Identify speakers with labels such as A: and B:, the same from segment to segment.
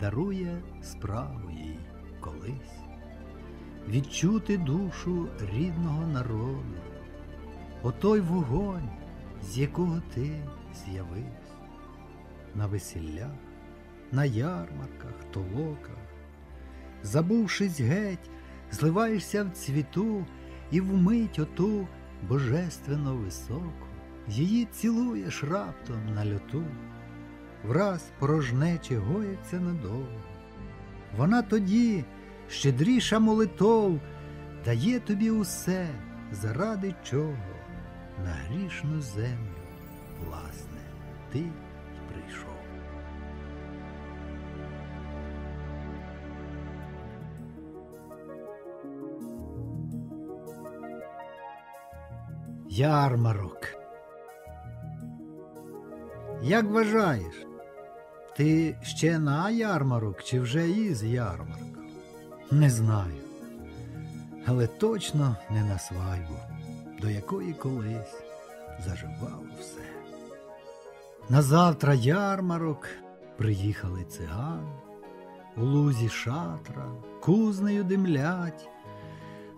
A: дарує справу їй колись, відчути душу рідного народу, отой вогонь, з якого ти з'явився, на весіллях, на ярмарках, толоках, забувшись геть, зливаєшся в цвіту і вмить оту божественно високу, її цілуєш раптом на льоту, враз порожнече гоїться надовго. Вона тоді, щедріша молитов, дає тобі усе, заради чого на грішну землю, власне, ти й прийшов. Ярмарок. Як вважаєш, ти ще на ярмарок чи вже із ярмарка? Не знаю. Але точно не на свадьбу, до якої колись заживало все. На завтра ярмарок приїхали цигани, у лузі шатра, кузнею димлять,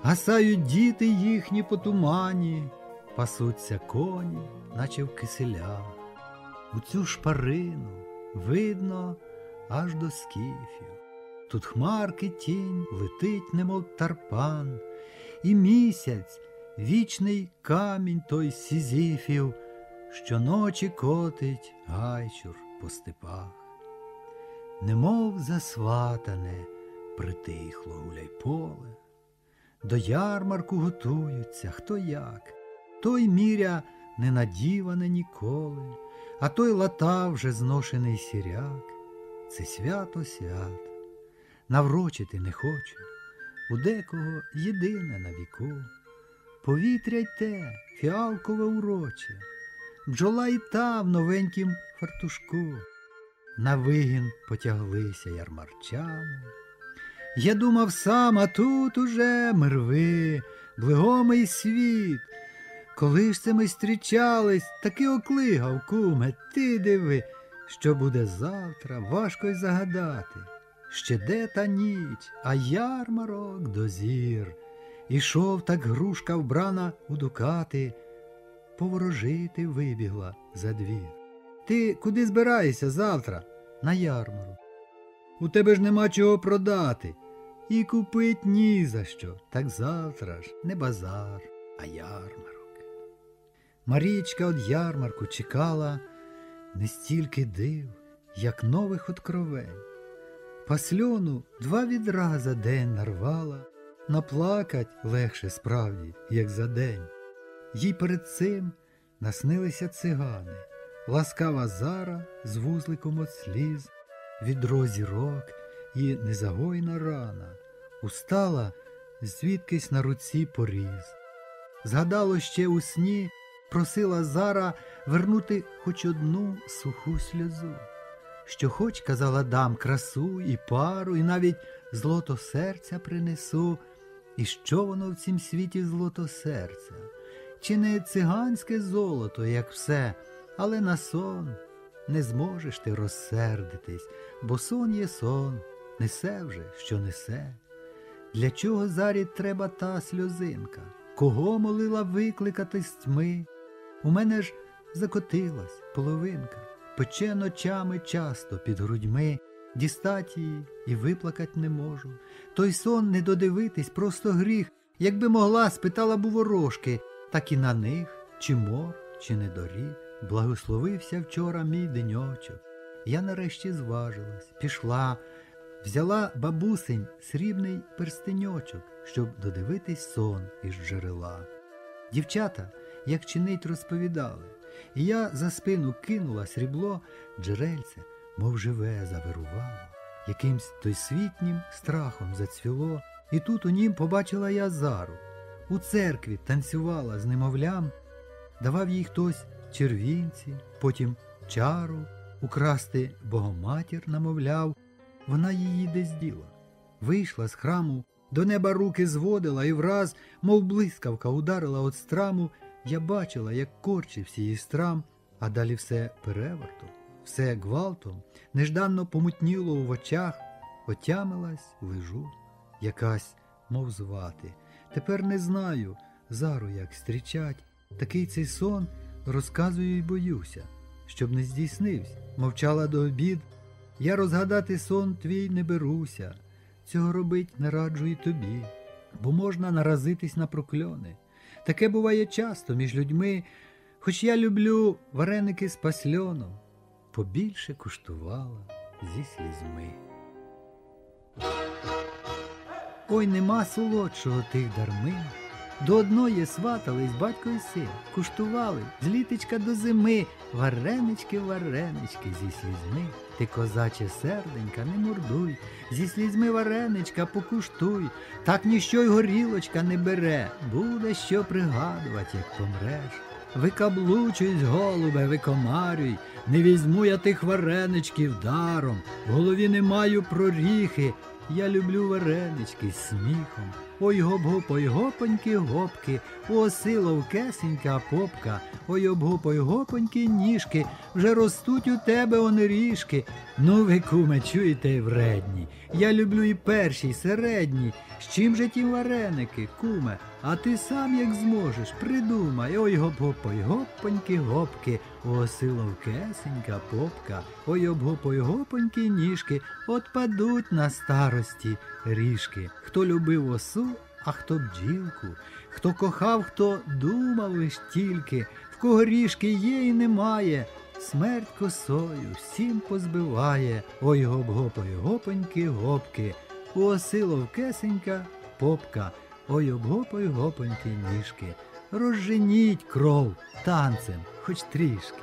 A: гасають діти їхні по тумані, пасуться коні, наче в киселях. У цю шпарину видно аж до скіфів. Тут хмарки тінь летить, немов тарпан, і місяць, вічний камінь той сізіфів, щоночі котить гайчур по степах. Немов засватане, притихло гуляй поле, до ярмарку готуються хто як, той міря не надіване ніколи, а той лата вже зношений сіряк. Це свято свят наврочити не хочу, у декого єдине на віку. Повітря й те, фіалкове уроче, бджола й та в новенькім фартушку. На вигін потяглися ярмарчани. Я думав сам, а тут уже мирви, блигомий світ. Коли ж це ми зустрічались, таки оклигав, куме, ти диви, що буде завтра, важко й загадати. Ще де та ніч, а ярмарок дозір. Ішов так грушка вбрана у дукати, поворожити вибігла за двір. Ти куди збираєшся завтра? На ярмарок. У тебе ж нема чого продати. І купить ні за що. Так завтра ж не базар, а ярмарок. Марічка од ярмарку чекала не стільки див, як нових откровень. Пасльону два відра за день нарвала, наплакать легше справді, як за день. Їй перед цим наснилися цигани, ласкава зара з вузликом от сліз, відро зірок і незагойна рана, устала звідкись на руці поріз. Згадало ще у сні, просила зара вернути хоч одну суху сльозу що хоч, казала, дам красу і пару, і навіть злото серця принесу. І що воно в цім світі злото серця? Чи не циганське золото, як все, але на сон не зможеш ти розсердитись, бо сон є сон, несе вже, що несе. Для чого зарі треба та сльозинка? Кого молила викликати з тьми? У мене ж закотилась половинка пече ночами часто під грудьми, дістать її і виплакать не можу. Той сон не додивитись, просто гріх, якби могла, спитала б у ворожки, так і на них, чи мор, чи не доріг. Благословився вчора мій деньочок. Я нарешті зважилась, пішла, взяла бабусень срібний перстеньочок, щоб додивитись сон із джерела. Дівчата, як чинить, розповідали. І я за спину кинула срібло, джерельце, мов живе, завирувало, якимсь тойсвітнім страхом зацвіло, і тут у нім побачила я зару. У церкві танцювала з немовлям, давав їй хтось червінці, потім чару, украсти богоматір намовляв, вона її десь діла. Вийшла з храму, до неба руки зводила і враз, мов блискавка, ударила от страму я бачила, як корчився її страм, а далі все переверту, все гвалтом, нежданно помутніло в очах, отямилась, лежу, якась, мов звати. Тепер не знаю, зару як стрічать. Такий цей сон розказую й боюся, щоб не здійснився, мовчала до обід. Я розгадати сон твій не беруся, цього робить не раджу і тобі, бо можна наразитись на прокльони. Таке буває часто між людьми, хоч я люблю вареники з пасльоном, побільше куштувала зі слізьми. Ой, нема солодшого тих дармин. До одної сватались батько і син, куштували з літечка до зими, варенички, варенички зі слізьми. Ти, козаче серденька, не мордуй, зі слізьми вареничка покуштуй, так ніщо й горілочка не бере, буде що пригадувати, як помреш. Викаблучусь, голубе, викомарюй, не візьму я тих вареничків даром, в голові не маю проріхи, я люблю варенички з сміхом. Ой гоп-гоп, ой гопоньки, гопки, о силовкесенька попка, ой обгоп, ой гопоньки ніжки, вже ростуть у тебе вони ріжки. Ну ви, куме, чуєте, вредні. Я люблю і перші, і середні. З чим же ті вареники, куме? А ти сам як зможеш, придумай. Ой гоп-гоп, ой гопоньки, гопки, о силовкесенька попка, ой обгоп, ой гопоньки ніжки, от падуть на старості ріжки. Хто любив осу, а хто бджілку, хто кохав, хто думав лиш тільки, в кого ріжки є і немає. Смерть косою всім позбиває, ой гоп-гоп, ой гопоньки, гопки, у осиловкесенька попка, ой обгоп, ой гопоньки ніжки. Розженіть кров танцем, хоч трішки.